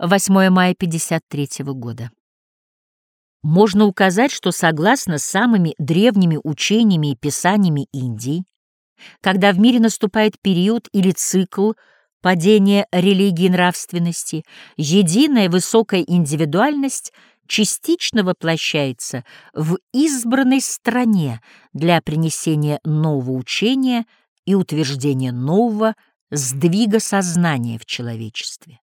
8 мая 53 года. Можно указать, что согласно самыми древними учениями и писаниями Индии, когда в мире наступает период или цикл падения религии и нравственности, единая высокая индивидуальность частично воплощается в избранной стране для принесения нового учения и утверждения нового сдвига сознания в человечестве.